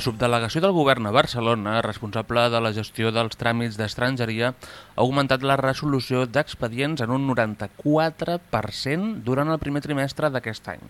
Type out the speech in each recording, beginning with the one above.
La subdelegació del govern a Barcelona, responsable de la gestió dels tràmits d'estrangeria, ha augmentat la resolució d'expedients en un 94% durant el primer trimestre d'aquest any,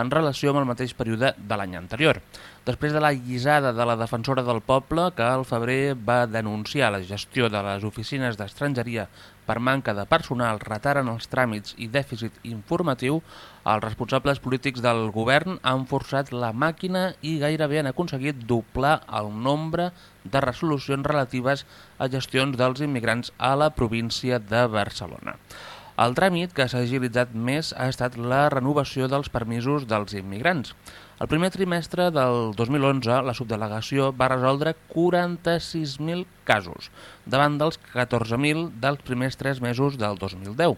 en relació amb el mateix període de l'any anterior. Després de la guisada de la defensora del poble, que al febrer va denunciar la gestió de les oficines d'estrangeria per manca de personal, retaren els tràmits i dèficit informatiu, els responsables polítics del govern han forçat la màquina i gairebé han aconseguit doblar el nombre de resolucions relatives a gestions dels immigrants a la província de Barcelona. El tràmit que s'ha agilitzat més ha estat la renovació dels permisos dels immigrants. El primer trimestre del 2011, la subdelegació va resoldre 46.000 casos, davant dels 14.000 dels primers tres mesos del 2010.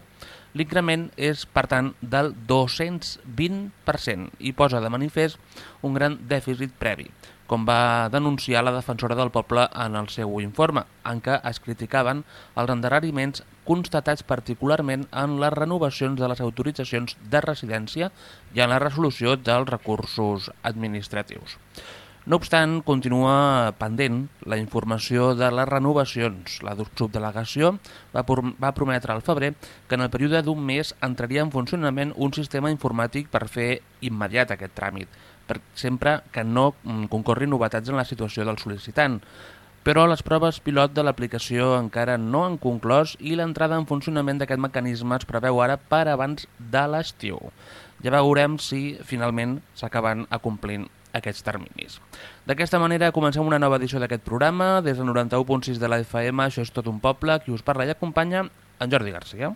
L'increment és, per tant, del 220% i posa de manifest un gran dèficit previ, com va denunciar la defensora del poble en el seu informe, en què es criticaven els endarreriments constatats particularment en les renovacions de les autoritzacions de residència i en la resolució dels recursos administratius. No obstant, continua pendent la informació de les renovacions. La subdelegació va, va prometre al febrer que en el període d'un mes entraria en funcionament un sistema informàtic per fer immediat aquest tràmit, per sempre que no mm, concorri novetats en la situació del sol·licitant. Però les proves pilot de l'aplicació encara no han conclòs i l'entrada en funcionament d'aquest mecanisme es preveu ara per abans de l'estiu. Ja veurem si finalment s'acaben acomplint aquests terminis. D'aquesta manera comencem una nova edició d'aquest programa. Des del 91.6 de la FM, això és tot un poble, qui us parla i acompanya, en Jordi Garcia.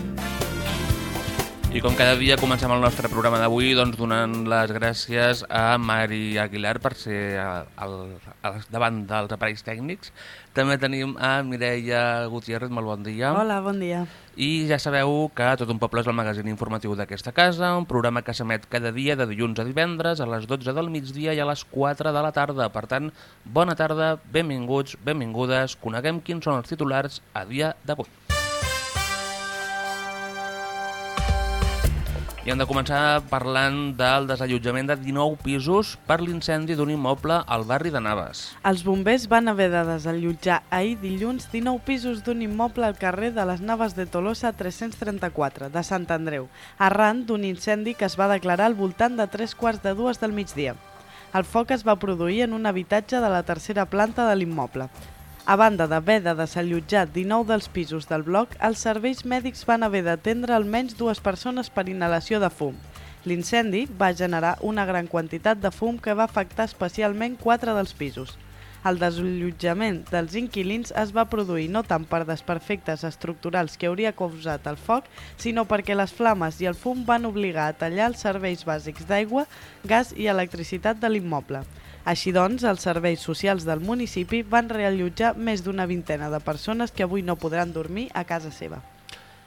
I com cada dia comencem el nostre programa d'avui doncs, donant les gràcies a Mari Aguilar per ser al, al, davant dels aparells tècnics. També tenim a Mireia Gutiérrez, molt bon dia. Hola, bon dia. I ja sabeu que Tot un poble és el magazín informatiu d'aquesta casa, un programa que s'emet cada dia de dilluns a divendres a les 12 del migdia i a les 4 de la tarda. Per tant, bona tarda, benvinguts, benvingudes, coneguem quins són els titulars a dia d'avui. I hem de començar parlant del desallotjament de 19 pisos per l'incendi d'un immoble al barri de Naves. Els bombers van haver de desallotjar ahir dilluns 19 pisos d'un immoble al carrer de les Naves de Tolosa 334, de Sant Andreu, arran d'un incendi que es va declarar al voltant de 3 quarts de dues del migdia. El foc es va produir en un habitatge de la tercera planta de l'immoble. A banda d'haver de desallotjar 19 dels pisos del bloc, els serveis mèdics van haver d'atendre almenys dues persones per inhalació de fum. L'incendi va generar una gran quantitat de fum que va afectar especialment quatre dels pisos. El desallotjament dels inquilins es va produir no tant per desperfectes estructurals que hauria causat el foc, sinó perquè les flames i el fum van obligar a tallar els serveis bàsics d'aigua, gas i electricitat de l'immoble. Així doncs, els serveis socials del municipi van reallotjar més d'una vintena de persones que avui no podran dormir a casa seva.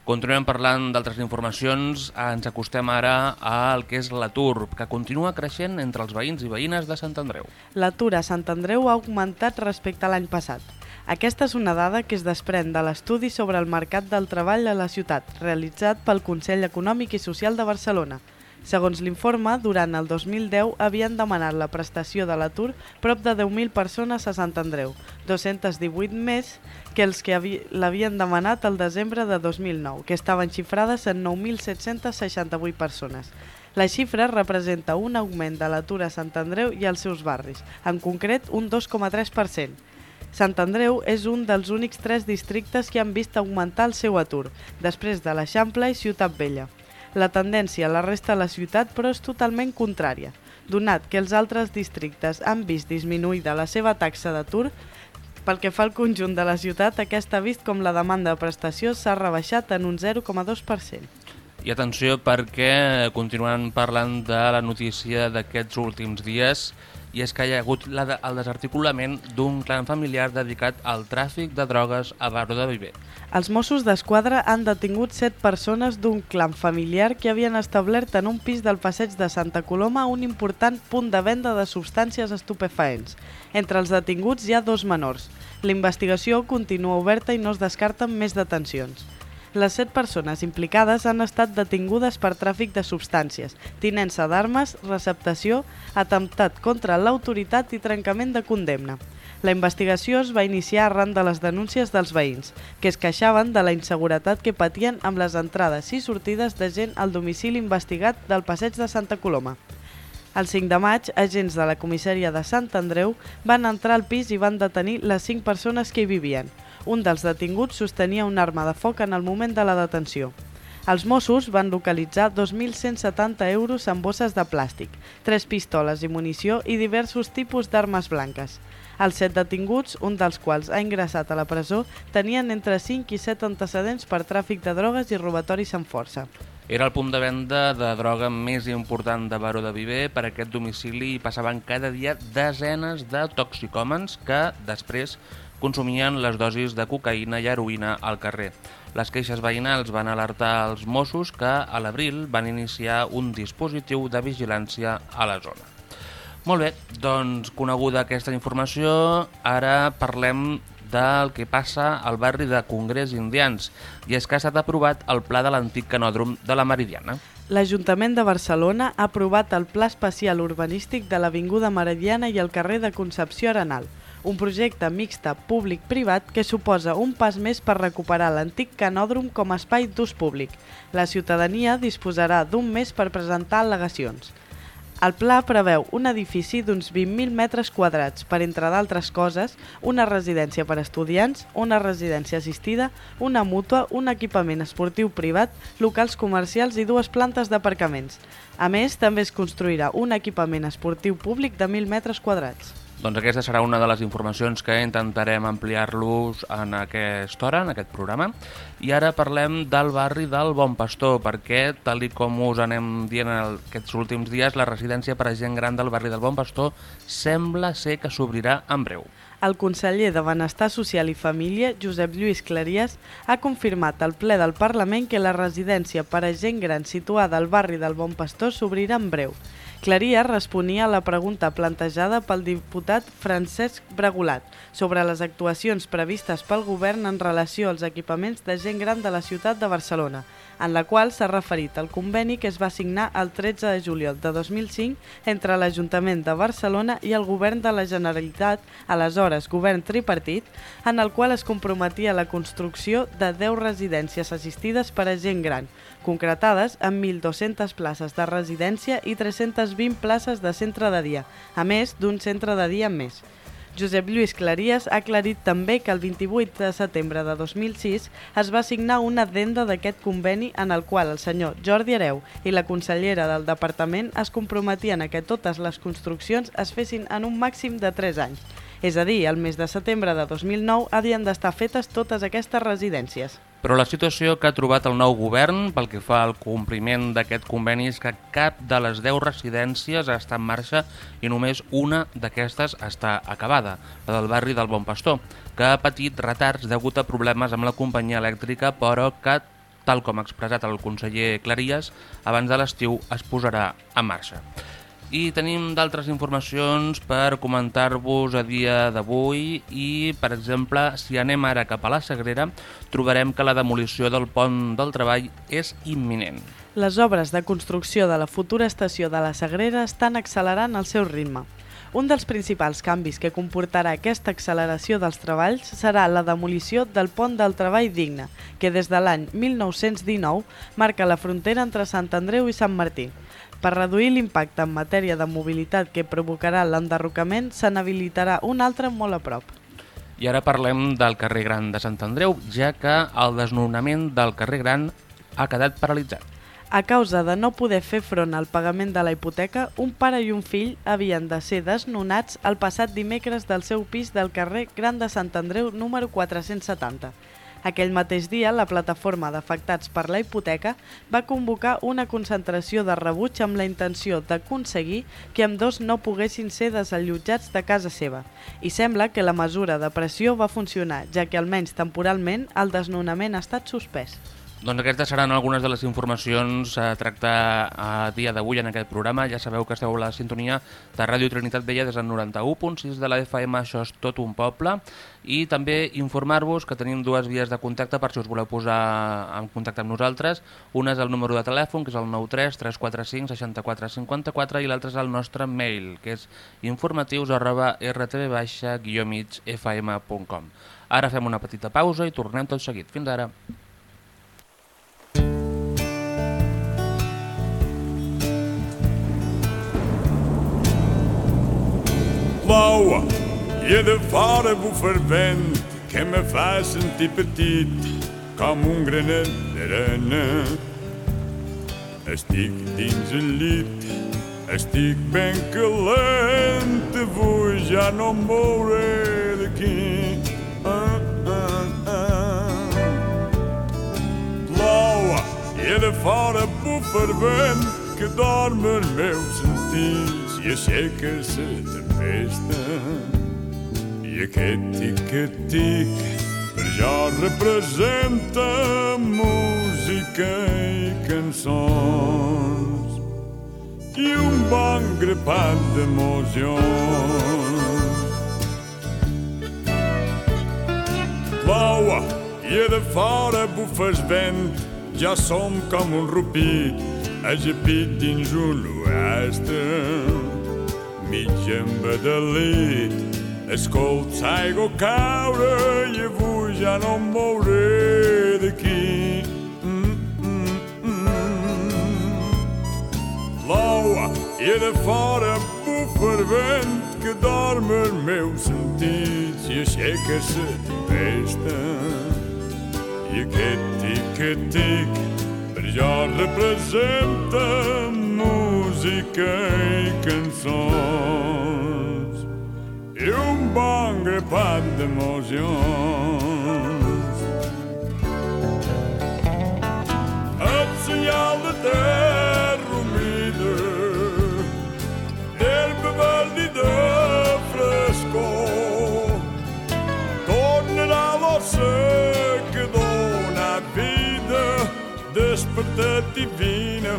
Continuem parlant d'altres informacions. Ens acostem ara al que és l'atur, que continua creixent entre els veïns i veïnes de Sant Andreu. L'atur a Sant Andreu ha augmentat respecte a l'any passat. Aquesta és una dada que es desprèn de l'estudi sobre el mercat del treball a la ciutat, realitzat pel Consell Econòmic i Social de Barcelona. Segons l'informe, durant el 2010 havien demanat la prestació de l'atur prop de 10.000 persones a Sant Andreu, 218 més que els que l'havien demanat el desembre de 2009, que estaven xifrades en 9.768 persones. La xifra representa un augment de l'atur a Sant Andreu i als seus barris, en concret un 2,3%. Sant Andreu és un dels únics tres districtes que han vist augmentar el seu atur, després de l'Eixample i Ciutat Vella. La tendència a la resta de la ciutat, però, és totalment contrària. Donat que els altres districtes han vist disminuïda la seva taxa d'atur, pel que fa al conjunt de la ciutat, aquesta ha vist com la demanda de prestació s'ha rebaixat en un 0,2%. I atenció perquè continuant parlant de la notícia d'aquests últims dies i és que hi ha hagut la el desarticulament d'un clan familiar dedicat al tràfic de drogues a Baró de Viver. Els Mossos d'Esquadra han detingut set persones d'un clan familiar que havien establert en un pis del passeig de Santa Coloma un important punt de venda de substàncies estupefaents. Entre els detinguts hi ha dos menors. La investigació continua oberta i no es descarten més detencions. Les set persones implicades han estat detingudes per tràfic de substàncies, tinença d'armes, receptació, atemptat contra l'autoritat i trencament de condemna. La investigació es va iniciar arran de les denúncies dels veïns, que es queixaven de la inseguretat que patien amb les entrades i sortides de gent al domicili investigat del passeig de Santa Coloma. El 5 de maig, agents de la comissaria de Sant Andreu van entrar al pis i van detenir les 5 persones que hi vivien. Un dels detinguts sostenia una arma de foc en el moment de la detenció. Els Mossos van localitzar 2.170 euros en bosses de plàstic, tres pistoles i munició i diversos tipus d'armes blanques. Els set detinguts, un dels quals ha ingressat a la presó, tenien entre 5 i 7 antecedents per tràfic de drogues i robatoris amb força. Era el punt de venda de droga més important de Baró de Viver. Per aquest domicili passaven cada dia desenes de toxicòmens que després consumien les dosis de cocaïna i heroïna al carrer. Les queixes veïnals van alertar els Mossos que a l'abril van iniciar un dispositiu de vigilància a la zona. Molt bé, doncs coneguda aquesta informació, ara parlem del que passa al barri de Congrés Indians i és que ha estat aprovat el pla de l'antic canòdrom de la Meridiana. L'Ajuntament de Barcelona ha aprovat el Pla Especial Urbanístic de l'Avinguda Meridiana i el carrer de Concepció Arenal, un projecte mixte públic-privat que suposa un pas més per recuperar l'antic canòdrom com a espai d'ús públic. La ciutadania disposarà d'un mes per presentar al·legacions. El pla preveu un edifici d'uns 20.000 metres quadrats per, entre d'altres coses, una residència per estudiants, una residència assistida, una mútua, un equipament esportiu privat, locals comercials i dues plantes d'aparcaments. A més, també es construirà un equipament esportiu públic de 1.000 metres quadrats. Doncs aquesta serà una de les informacions que intentarem ampliar-los en aquesta hora, en aquest programa. I ara parlem del barri del Bon Pastor, perquè, tal i com us anem dient en aquests últims dies, la residència per a gent gran del barri del Bon Pastor sembla ser que s'obrirà en breu. El conseller de Benestar Social i Família, Josep Lluís Claries, ha confirmat al ple del Parlament que la residència per a gent gran situada al barri del Bon Pastor s'obrirà en breu. Claria responia a la pregunta plantejada pel diputat Francesc Bregolat sobre les actuacions previstes pel govern en relació als equipaments de gent gran de la ciutat de Barcelona, en la qual s'ha referit al conveni que es va signar el 13 de juliol de 2005 entre l'Ajuntament de Barcelona i el govern de la Generalitat, aleshores govern tripartit, en el qual es comprometia la construcció de 10 residències assistides per a gent gran, concretades amb 1.200 places de residència i 320 places de centre de dia, a més d'un centre de dia més. Josep Lluís Claries ha aclarit també que el 28 de setembre de 2006 es va signar una addenda d'aquest conveni en el qual el senyor Jordi Areu i la consellera del departament es comprometien a que totes les construccions es fessin en un màxim de 3 anys. És a dir, el mes de setembre de 2009 havien d'estar fetes totes aquestes residències. Però la situació que ha trobat el nou govern pel que fa al compliment d'aquest conveni és que cap de les 10 residències està en marxa i només una d'aquestes està acabada, la del barri del Bon Pastor, que ha patit retards degut a problemes amb la companyia elèctrica, però que, tal com ha expressat el conseller Claries, abans de l'estiu es posarà en marxa. I tenim d'altres informacions per comentar-vos a dia d'avui i, per exemple, si anem ara cap a la Sagrera, trobarem que la demolició del pont del treball és imminent. Les obres de construcció de la futura estació de la Sagrera estan accelerant el seu ritme. Un dels principals canvis que comportarà aquesta acceleració dels treballs serà la demolició del pont del treball digne, que des de l'any 1919 marca la frontera entre Sant Andreu i Sant Martí. Per reduir l'impacte en matèria de mobilitat que provocarà l'enderrocament, se n'habilitarà un altre molt a prop. I ara parlem del carrer Gran de Sant Andreu, ja que el desnonament del carrer Gran ha quedat paralitzat. A causa de no poder fer front al pagament de la hipoteca, un pare i un fill havien de ser desnonats el passat dimecres del seu pis del carrer Gran de Sant Andreu número 470. Aquell mateix dia, la plataforma d'afectats per la hipoteca va convocar una concentració de rebuig amb la intenció d'aconseguir que amb dos no poguessin ser desallotjats de casa seva. I sembla que la mesura de pressió va funcionar, ja que almenys temporalment el desnonament ha estat suspès. Doncs aquestes seran algunes de les informacions a tractar a dia d'avui en aquest programa. Ja sabeu que esteu a la sintonia de Ràdio Trinitat Vella des del 91.6 de la FM, això és tot un poble. I també informar-vos que tenim dues vies de contacte per si us voleu posar en contacte amb nosaltres. Una és el número de telèfon, que és el 93 345 64 54 i l'altre és el nostre mail, que és informatius arroba rtv-migfm.com. Ara fem una petita pausa i tornem tot seguit. Fins ara. L'aua i de fora bufa el vent que me fa sentir petit com un granet d'arena. Estic dins el llit, estic ben calent, avui ja no em mouré d'aquí. Ah, ah, ah. L'aua i de fora bufa el vent que dorm els meus sentits i aixeca la tempesta. I aquest tic-tic per jo representa música i cançons i un bon grapat d'emocions. L'aua i de fora bufa el vent, ja som com un rupit, ajapit dins un oest mig embadalit. Escolts aigua caure i avui ja no em mouré d'aquí. Mm, mm, mm. I de fora bufa el vent que dorm els meus sentits i aixeca la tempesta. I aquest tic-tic per jo representa música i cançons bon grapat d'emocions. El senyal de d'herba verda i de frescor, tornarà l'ossa que dona vida, despertat divina,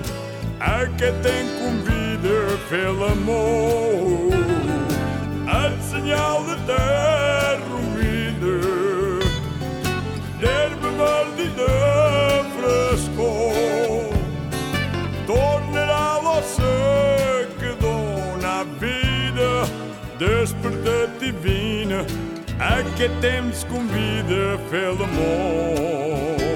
aquest em convida a fer l'amor el senyal de terra humida, d'herba verda i de frescor. Tornarà l'ossa que dona vida, despertat divina, aquest temps convida a fer l'amor.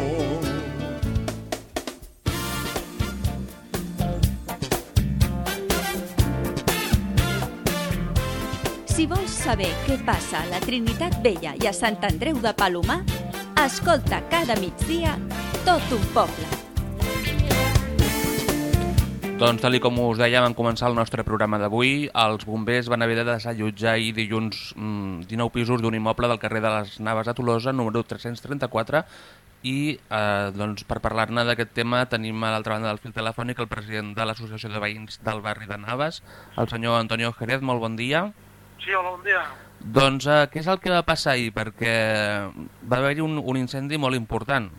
Saber què passa a la Trinitat Vella i a Sant Andreu de Palomar, escolta cada migdia tot un poble. Doncs, tal com us dèiem en començar el nostre programa d'avui, els bombers van haver de desallotjar ahir dilluns mm, 19 pisos d'un immoble del carrer de les Naves a Tolosa, número 334, i eh, doncs, per parlar-ne d'aquest tema tenim a l'altra banda del fil telefònic el president de l'Associació de Veïns del barri de Naves, el senyor Antonio Jerez, molt bon dia. Sí, hola, bon dia. Doncs eh, què és el que va passar ahir? Perquè va haver-hi un, un incendi molt important.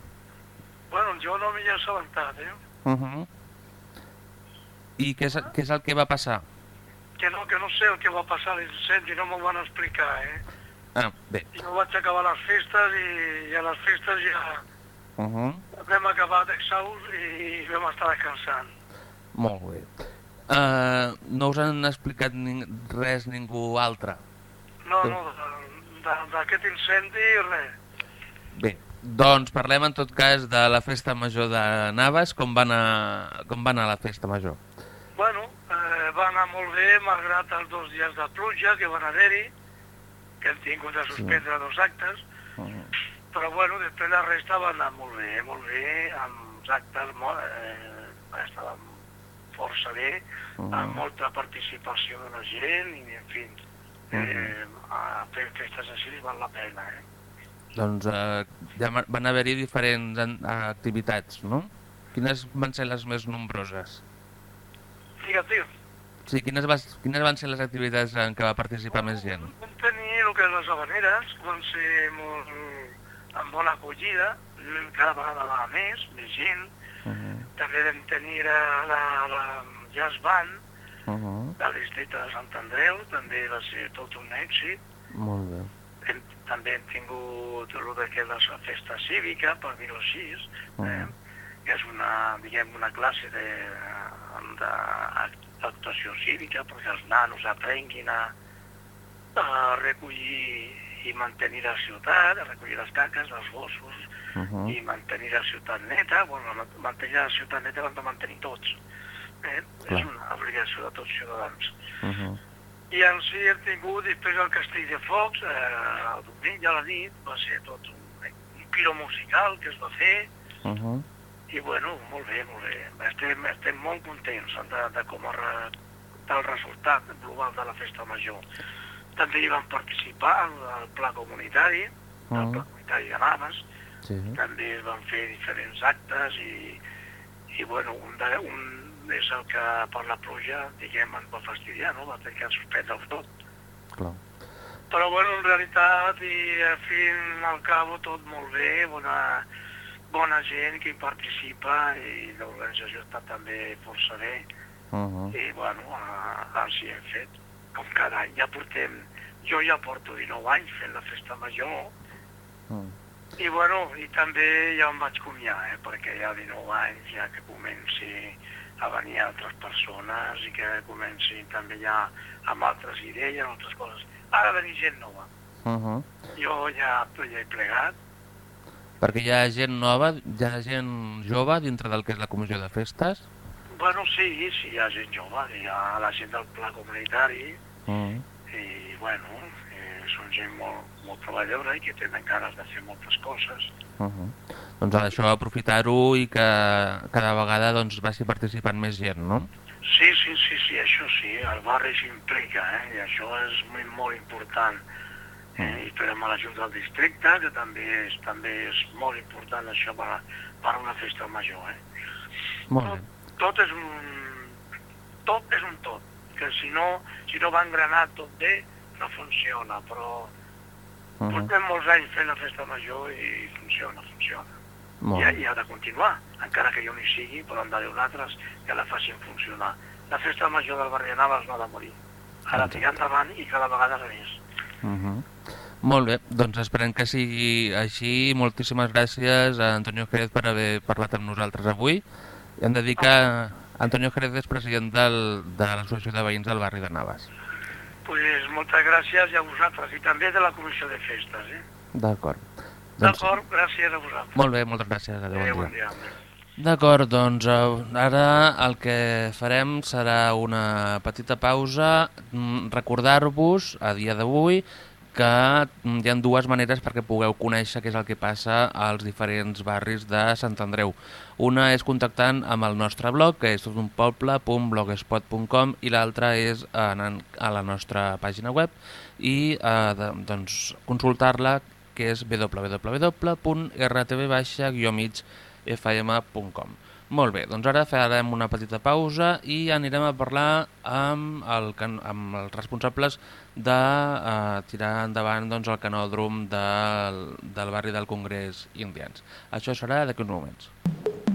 Bueno, jo no m'hi he assabentat, eh? Uh -huh. I què és, què és el que va passar? Que no, que no sé el que va passar l'incendi, no m'ho van explicar, eh? Ah, bé. Jo vaig acabar les festes i, i a les festes ja Uh -huh. vam acabar d'exhaust i vam estar descansant. Molt bé. Uh, no us han explicat ning res ningú altre? No, no, d'aquest incendi res. Bé, doncs parlem en tot cas de la festa major de Naves. Com va anar, com va anar la festa major? Bueno, eh, va anar molt bé, malgrat els dos dies de pluja que van haver-hi, que hem tingut de suspendre dos actes, Uh -huh. però bueno, després la resta va anar molt bé, molt bé, amb actes molt, eh, estàvem força bé, Mhm. amb molta participació de la gent i, en fi, eh, a fer festes així val la pena, eh? Doncs eh, ja van haver-hi diferents en- activitats, no? Quines van ser les més nombroses? Digue'm, digue'm. Sí, quines, vas, quines van ser les activitats en què va participar més gent? Vam tenir el que les habaneres, van ser molt amb bona acollida, cada vegada va més, més gent. Uh -huh. També vam tenir la, la, la Jazz Band Uh -huh. del districte de Sant Andreu, també va ser tot un èxit. Molt bé. Hem, també hem tingut el que és la festa cívica, per dir-ho així, eh? que és una, diguem, una classe de, d'actuació cívica perquè els nanos aprenguin a, a recollir i mantenir la ciutat, a recollir les caques, els gossos, Uh -huh. i mantenir la ciutat neta, bueno, mantenir la ciutat neta l'hem de mantenir tots. Eh? Clar. És una obligació de tots ciutadans. Uh -huh. I en si hem tingut després el Castell de Focs, eh, el diumenge a la nit, va ser tot un, un piro musical que es va fer, Uh -huh. i bueno, molt bé, molt bé. Estem, estem molt contents de, de com del resultat global de la festa major. També hi van participar en el pla comunitari, el Ah. pla comunitari de Naves, Sí. també es van fer diferents actes i, i bueno, un, de, un és el que per la pluja, diguem, ens va fastidiar, no? Va tenir que suspendre-ho tot. Clar. Però bueno, en realitat, i al fin al cabo tot molt bé, bona, bona gent que hi participa i l'organització està també força bé. Uh -huh. I bueno, així hem fet, com cada any. Ja portem, jo ja porto 19 anys fent la festa major, Uh i bueno, i també ja em vaig comiar, eh, perquè ja 19 anys ja que comenci a venir altres persones i que comenci també ja amb altres idees, altres coses. De venir gent nova. Uh -huh. Jo ja, ja he plegat, Perquè hi ha gent nova, hi ha gent jove dintre del que és la comissió de festes. Bueno, sí, sí, hi ha gent jove, hi ha la gent del pla comunitari Uh -huh. i, bueno, són gent molt, molt treballadora i que tenen ganes de fer moltes coses. Uh -huh. Doncs això, aprofitar-ho i que cada vegada doncs, vagi participant més gent, no? Sí, sí, sí, sí, això sí, el barri s'implica, eh? i això és molt, molt important. Eh? I trobem a la Junta del Districte, que també és, també és molt important això per, per una festa major. Eh? Molt tot, bé. tot és un tot és un tot, que si no, si no va engranat tot bé, no funciona, però Uh -huh. portem molts anys fent la festa major i funciona, funciona. Molt I. I ha de continuar, encara que jo no hi sigui, però han d'haver altres que la facin funcionar. La festa major del barri de Navas no ha de morir. Ha de tirar endavant i cada vegada més. Uh -huh. Molt bé, doncs esperem que sigui així. Moltíssimes gràcies a Antonio Jerez per haver parlat amb nosaltres avui. I hem de dir que Antonio Jerez és president del, de l'Associació de Veïns del barri de Navas. Pues moltes gràcies i a vosaltres, i també de la comissió de festes. Eh? D'acord. Doncs, D'acord, gràcies a vosaltres. molt bé, moltes gràcies. Adéu, Adéu, bon bon dia. dia. D'acord, doncs eh, ara el que farem serà una petita pausa, mm, recordar-vos a dia d'avui que mm, hi ha dues maneres perquè pugueu conèixer què és el que passa als diferents barris de Sant Andreu. Una és contactant amb el nostre blog, que és totunpoble.blogspot.com i l'altra és anant a la nostra pàgina web i eh, doncs, consultar-la, que és www.rtv-migfm.com. Molt bé, doncs ara farem una petita pausa i anirem a parlar amb, el, amb els responsables de eh, tirar endavant doncs, el canòdrom del, del barri del Congrés Indians. Això serà d'aquí uns moments.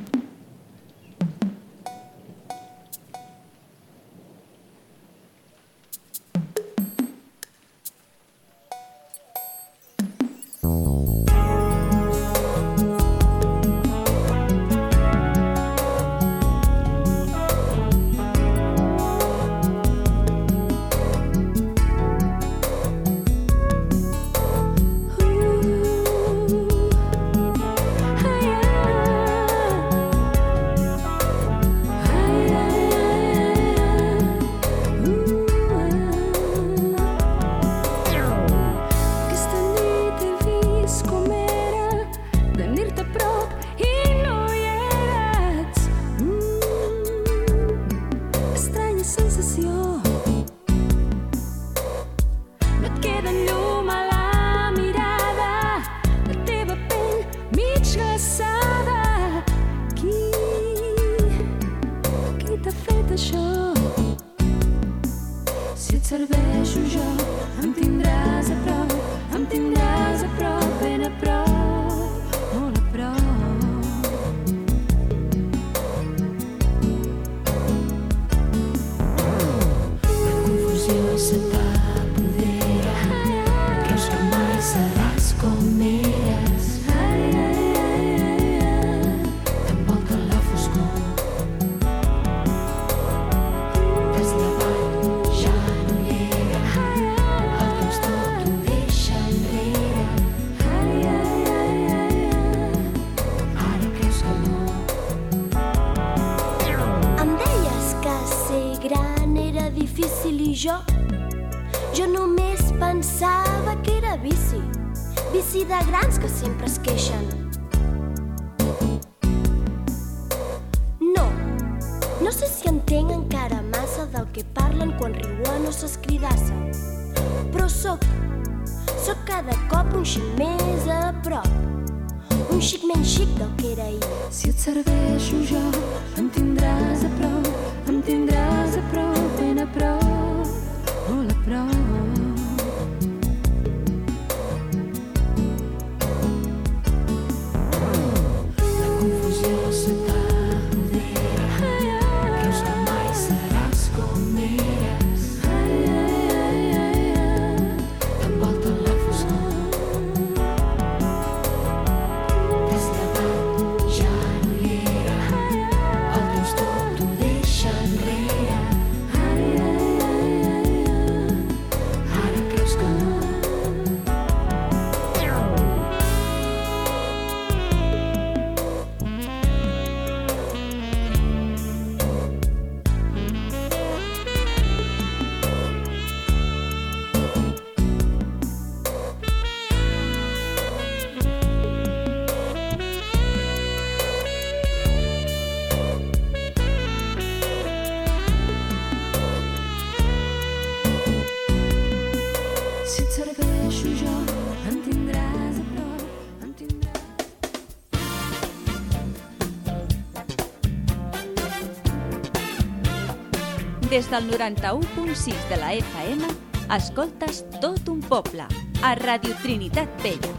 Des del 91.6 de la FM, escoltes tot un poble, a Radio Trinitat Vella.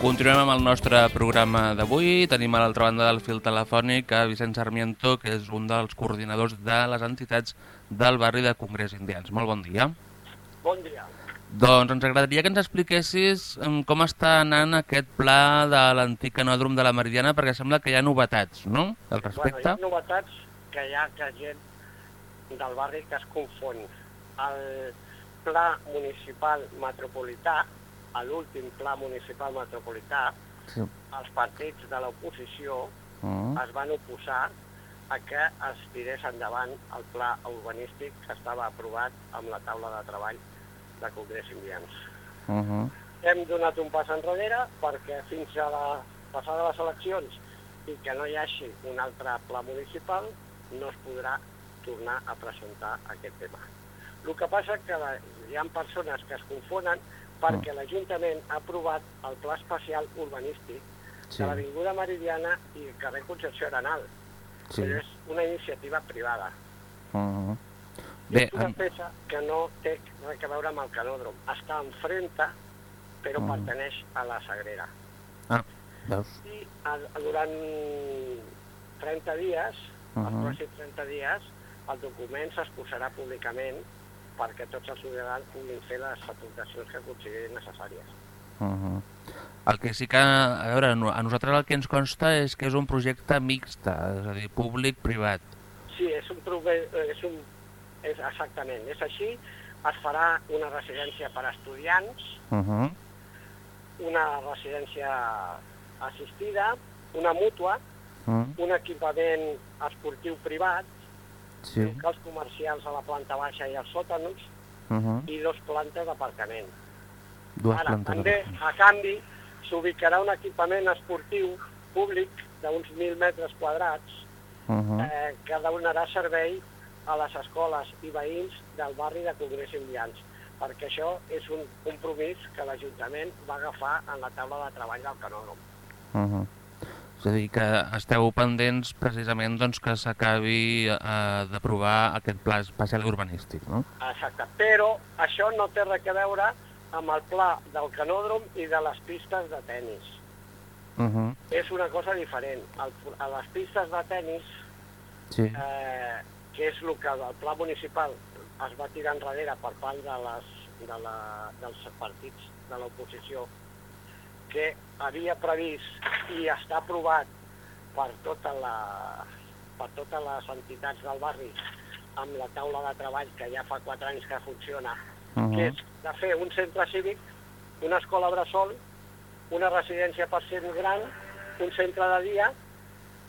Continuem amb el nostre programa d'avui. Tenim a l'altra banda del fil telefònic a Vicent Sarmiento, que és un dels coordinadors de les entitats del barri de Congrés Indians. Molt bon dia. Bon dia. Doncs ens agradaria que ens expliquessis com està anant aquest pla de l'antic canòdrom de la Meridiana, perquè sembla que hi ha novetats, no?, al respecte. Bueno, hi ha novetats que hi ha que gent del barri que es confon. El pla municipal metropolità, l'últim pla municipal metropolità, Sí. els partits de l'oposició Uh es van oposar a que es tirés endavant el pla urbanístic que estava aprovat amb la taula de treball de Congrés Indians. -huh. Hem donat un pas enrere perquè fins a la passada les eleccions i que no hi hagi un altre pla municipal no es podrà tornar a presentar aquest tema. El que passa que la, hi ha persones que es confonen perquè l'Ajuntament ha aprovat el Pla Especial Urbanístic Sí. de l'Avinguda Meridiana i el carrer Concepció Arenal. Sí. Però és una iniciativa privada. Uh -huh. I Bé, és una peça que no té res a veure amb el canòdrom. Està enfrenta, però Mm. pertaneix a la Sagrera. ah, veus? I el, durant 30 dies, els Mhm. pròxims 30 dies, el document s'exposarà públicament perquè tots els ciutadans puguin fer les aportacions que considerin necessàries. Uh -huh. El que sí que, a veure, a nosaltres el que ens consta és que és un projecte mixta, és a dir, públic-privat. Sí, és un, és un és exactament, és així. Es farà una residència per a estudiants, Uh -huh. una residència assistida, una mútua, Uh -huh. un equipament esportiu privat, Sí. locals comercials a la planta baixa i als sòtans Uh -huh. i dos plantes d'aparcament. Ara, plantes. també, a canvi, s'ubicarà un equipament esportiu públic d'uns 1.000 metres quadrats Uh -huh. eh, que donarà servei a les escoles i veïns del barri de Congrés Indians, perquè això és un compromís que l'Ajuntament va agafar en la taula de treball del canòdrom. Uh -huh. És a dir, que esteu pendents precisament doncs, que s'acabi eh, d'aprovar aquest pla especial urbanístic, no? Exacte, però això no té res a veure amb el pla del canòdrom i de les pistes de tennis. Uh -huh. És una cosa diferent. El, a les pistes de tennis, Sí. eh, que és el que el pla municipal es va tirar enrere per part de les de la, dels partits de l'oposició que havia previst i està aprovat per, tota la, per totes les entitats del barri amb la taula de treball que ja fa quatre anys que funciona, uh -huh. que és de fer un centre cívic, una escola bressol, una residència per gent gran, un centre de dia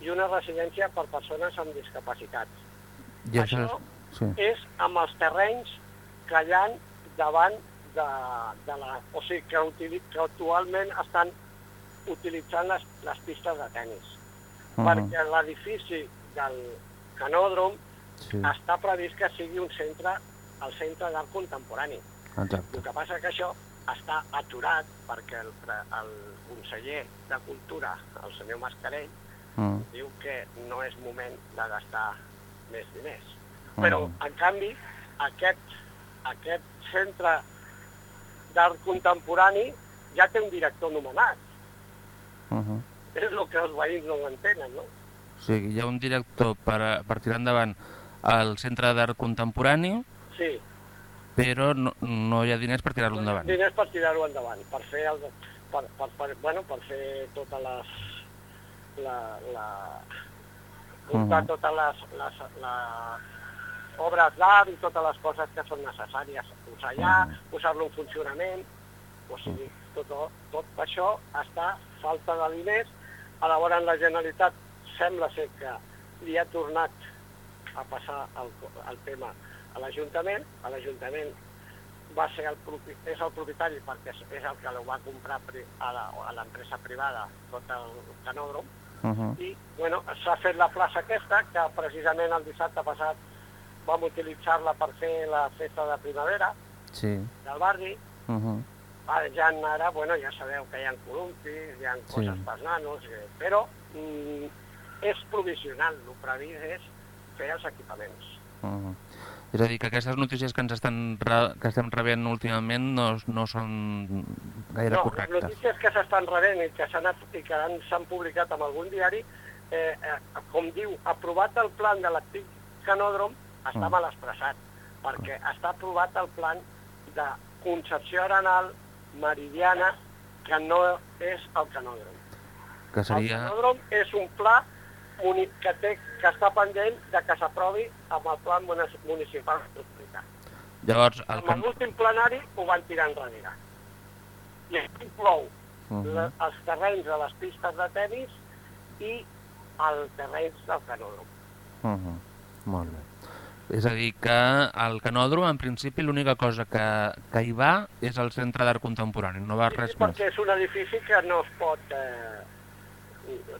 i una residència per persones amb discapacitats. I això, Això és... Sí. És amb els terrenys que hi ha davant de, de la... O sigui, que, utili, que actualment estan utilitzant les, les pistes de tennis. Mhm. Perquè l'edifici del canòdrom Sí, està previst que sigui un centre, el centre d'art contemporani. exacte. El que passa que això està aturat perquè el, el conseller de Cultura, el senyor Mascarell, Mm. diu que no és moment de gastar més diners. Però, Mm. en canvi, aquest, aquest centre d'art contemporani ja té un director nomenat. Uh -huh. És el que els veïns no entenen, no? O sigui, hi ha un director per, a- per tirar endavant el Centre d'Art Contemporani, Sí, però no, no hi ha diners per tirar-lo endavant. diners per tirar-ho endavant, per fer, el, per, per, per, bueno, per fer totes les... La, la, muntar Mhm. totes les, les, les obres d'art i totes les coses que són necessàries. Posar allà, Mhm. posar-lo en funcionament, o sigui, tot, tot això està falta de diners. A llavors la Generalitat sembla ser que li ha tornat a passar el, el tema a l'Ajuntament. A l'Ajuntament va ser el, és el propietari perquè és, és el que ho va comprar a l'empresa privada tot el canòdrom Uh -huh. i bueno, s'ha fet la plaça aquesta que precisament el dissabte passat vam utilitzar-la per fer la festa de primavera Sí. del barri Uh -huh. Ja ara, bueno, ja sabeu que hi ha columpis, hi ha coses Sí. pels nanos, eh, però mm, és provisional, el previst és fer els equipaments. Uh -huh. És a dir, que aquestes notícies que ens estan re, que estem rebent últimament no, no són gaire no, les correctes. notícies que s'estan rebent i que s'han publicat en algun diari, eh, eh, com diu, aprovat el plan de l'antic canòdrom, està Mm. mal expressat, perquè està aprovat el plan de Concepció Arenal, Meridiana, que no és el canòdrom. Que El seria... canòdrom és un pla que, té, que està pendent de que s'aprovi amb el pla munici- municipal metropolità. Llavors, el Amb l'últim plenari ho van tirar enrere. I això inclou Uh -huh. la, els terrenys de les pistes de tennis i els terrenys del canòdrom. Uh -huh. Molt bé. És a dir, que el canòdrom, en principi, l'única cosa que, que hi va és el Centre d'Art Contemporani, no va res sí, més. perquè és un edifici que no es pot, eh,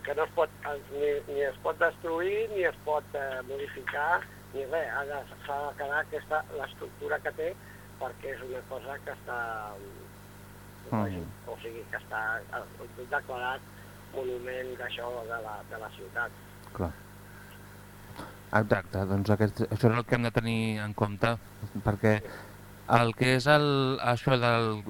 que no es pot, eh, ni, ni es pot destruir, ni es pot eh, modificar, ni res. S'ha de quedar aquesta, l'estructura que té perquè és una cosa que està, Mhm. o sigui, que està eh, declarat monument d'això de la, de la ciutat. Clar. Exacte, doncs aquest, això és el que hem de tenir en compte, perquè el que és el, això de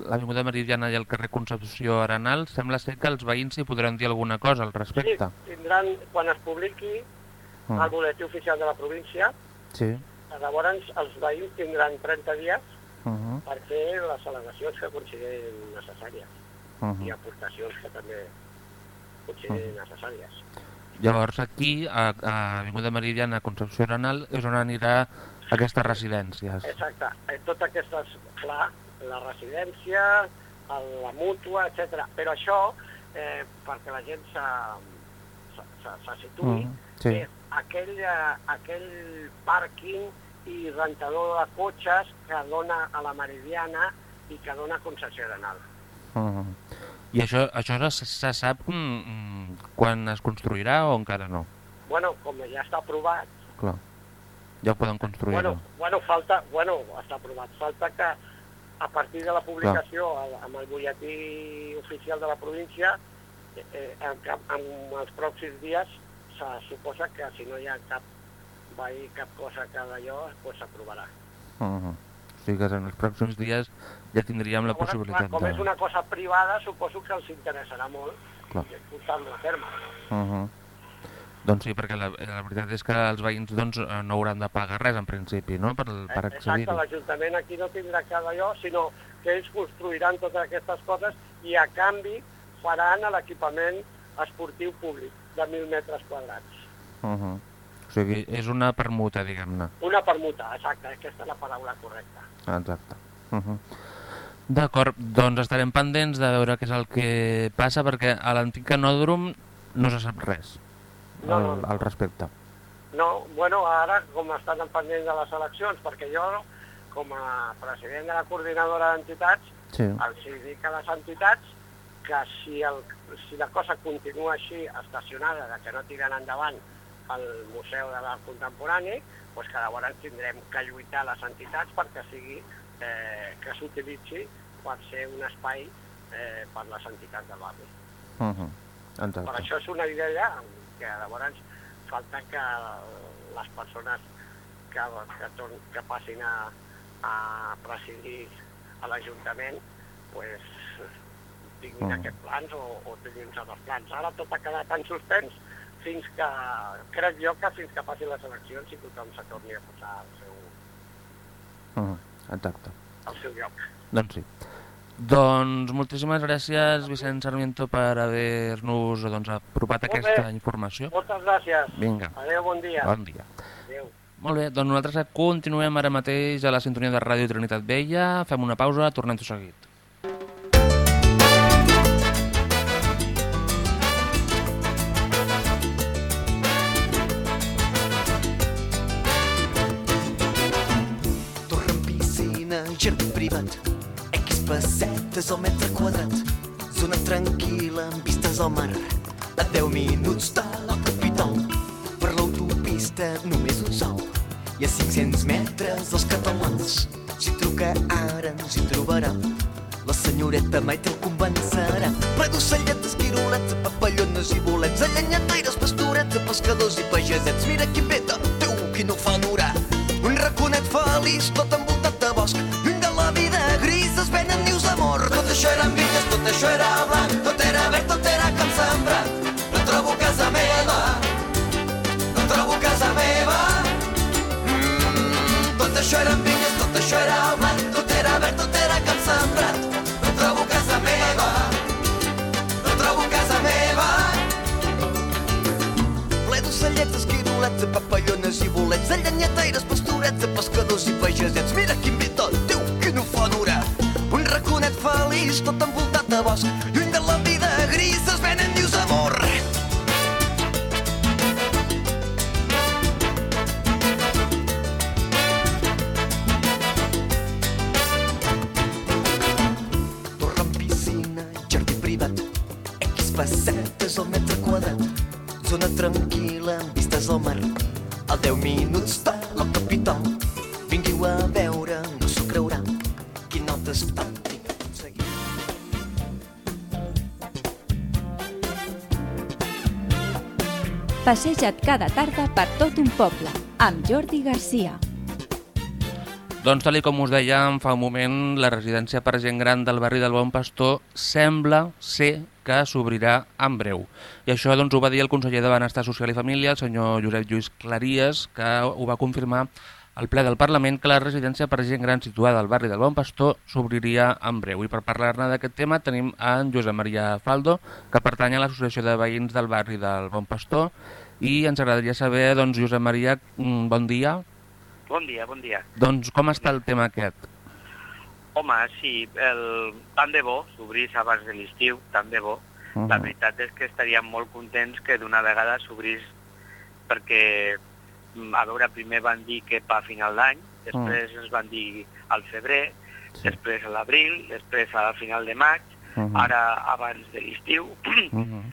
l'Avinguda Meridiana i el carrer Concepció Arenal, sembla ser que els veïns hi podran dir alguna cosa al respecte. Sí, tindran, quan es publiqui Mm. al boletí oficial de la província, Sí. llavors els veïns tindran 30 dies Uh -huh. per fer les al·legacions que considerin necessàries Uh i -huh. aportacions que també considerin necessàries. Llavors aquí, a, a Avinguda Meridiana, Concepció Arenal, és on anirà aquestes residències. Exacte. Eh, Tot aquest és, clar, la residència, el, la mútua, etc. Però això, eh, perquè la gent se, se, se, se situï, Mhm, sí. és aquell, eh, aquell pàrquing i rentador de cotxes que dona a la Meridiana i que dona a Concepció Arenal. Uh -huh. I això, això se, se sap mm, quan es construirà o encara no? Bueno, com ja està aprovat, Clar. Ja ho poden construir. bueno, bueno, falta, bueno, està aprovat, falta que a partir de la publicació al, amb el butlletí oficial de la província, eh, eh, en, cap, en els pròxims dies se suposa que si no hi ha cap veí, cap cosa que d'allò, doncs s'aprovarà. Uh -huh. O sigui que en els pròxims dies ja tindríem la Llavors, possibilitat clar, com de... és una cosa privada, suposo que els interessarà molt Clar. portar-lo a terme. Uh -huh. Doncs sí, perquè la, la veritat és que els veïns doncs, eh, no hauran de pagar res en principi, no?, per, per Exacte, accedir-hi. l'Ajuntament aquí no tindrà cada allò, sinó que ells construiran totes aquestes coses i a canvi faran l'equipament esportiu públic de 1.000 metres quadrats. Uh -huh. O sigui, és una permuta, diguem-ne. Una permuta, exacte, aquesta és la paraula correcta. Exacte. Uh -huh. D'acord, doncs estarem pendents de veure què és el que passa, perquè a l'antic canòdrom no se sap res No, al, no, no. al respecte. No, bueno, ara, com estan pendents de les eleccions, perquè jo, com a president de la coordinadora d'entitats, Sí. els dic a les entitats que si, el, si la cosa continua així, estacionada, de que no tiren endavant el Museu de l'Art Contemporani, doncs que llavors tindrem que lluitar les entitats perquè sigui eh, que s'utilitzi per ser un espai eh, per les entitats del barri. Uh -huh. Per això és una idea que llavors falta que les persones que, que, torn, que passin a, a presidir a l'Ajuntament pues, tinguin Mm. aquests plans o, o tinguin uns altres plans. Ara tot ha quedat en suspens fins que, crec jo que fins que passin les eleccions i tothom se torni a posar al seu, Uh -huh. Exacte. al seu lloc. Doncs sí. Doncs moltíssimes gràcies, Vicent Sarmiento, per haver-nos doncs, apropat Molt aquesta bé. informació. Moltes gràcies. Vinga, Adéu, bon dia. bon dia. Adéu. Molt bé, doncs nosaltres continuem ara mateix a la sintonia de Ràdio Trinitat Vella, fem una pausa, tornem tot seguit. Privat, X pessetes al metre quadrat, zona tranquil·la amb vistes al mar, a 10 minuts de la capital. Per l'autopista només un sol, i a 500 metres dels catalans. Si truca ara ens hi trobarà, la senyoreta mai te'l convencerà. Ple d'ocelletes, quirolets, papallones i bolets, llenyataires, pastorets, pescadors i pagesets. Mira quin bé de Déu, qui no fa honorar. Un raconet feliç, tot envoltat venen nius d'amor. Tot això eren vinyes, tot això era blanc, tot era verd, tot era camp sembrat. No trobo casa meva, no trobo casa meva. Mm, tot això eren vinyes, tot això era blanc, tot era verd, tot era camp sembrat. No trobo casa meva, no trobo casa meva. Ple d'ocellets, esquirolets, papallones i bolets, de llenyataires, pastorets, pescadors i pagesets. Mira quin vi feliç, tot envoltat de bosc, Passeja't cada tarda per tot un poble, amb Jordi Garcia. Doncs tal com us dèiem fa un moment, la residència per gent gran del barri del Bon Pastor sembla ser que s'obrirà en breu. I això doncs, ho va dir el conseller de Benestar Social i Família, el senyor Josep Lluís Claries, que ho va confirmar al ple del Parlament que la residència per gent gran situada al barri del Bon Pastor s'obriria en breu. I per parlar-ne d'aquest tema tenim en Josep Maria Faldo, que pertany a l'Associació de Veïns del barri del Bon Pastor, i ens agradaria saber, doncs, Josep Maria, mm, bon dia. Bon dia, bon dia. Doncs com està el tema aquest? Home, sí, el... tant de bo, s'obrís abans de l'estiu, tant de bo. Uh La veritat és que estaríem molt contents que d'una vegada s'obrís perquè, mm, a veure, primer van dir que pa a final d'any, després ens van dir al febrer, Sí. després a l'abril, després a final de maig, Uh -huh. ara abans de l'estiu, Uh -huh.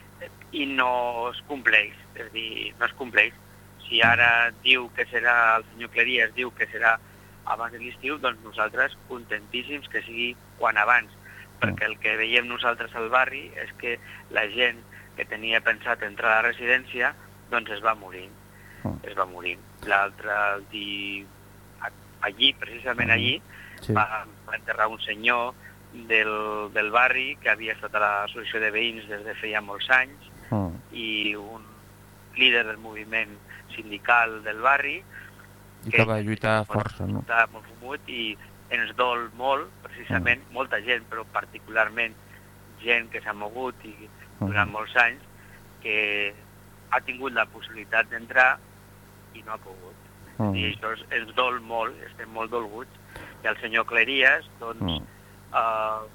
I no es compleix, és a dir, no es compleix. Si ara diu que serà, el senyor Cleries diu que serà abans de l'estiu, doncs nosaltres contentíssims que sigui quan abans, perquè el que veiem nosaltres al barri és que la gent que tenia pensat entrar a la residència, doncs es va morint, Mm. es va morint. L'altre, allí, precisament allí, Sí. va, va enterrar un senyor del, del barri que havia estat a l'associació de veïns des de feia molts anys Uh i un, líder del moviment sindical del barri, I que va lluitar força, no? està molt fumut i ens dol molt, precisament, Mm. molta gent, però particularment gent que s'ha mogut i durant Mhm. molts anys, que ha tingut la possibilitat d'entrar i no ha pogut. Mhm. I això ens, ens dol molt, estem molt dolguts. I el senyor Cleries, doncs, Mm. Eh,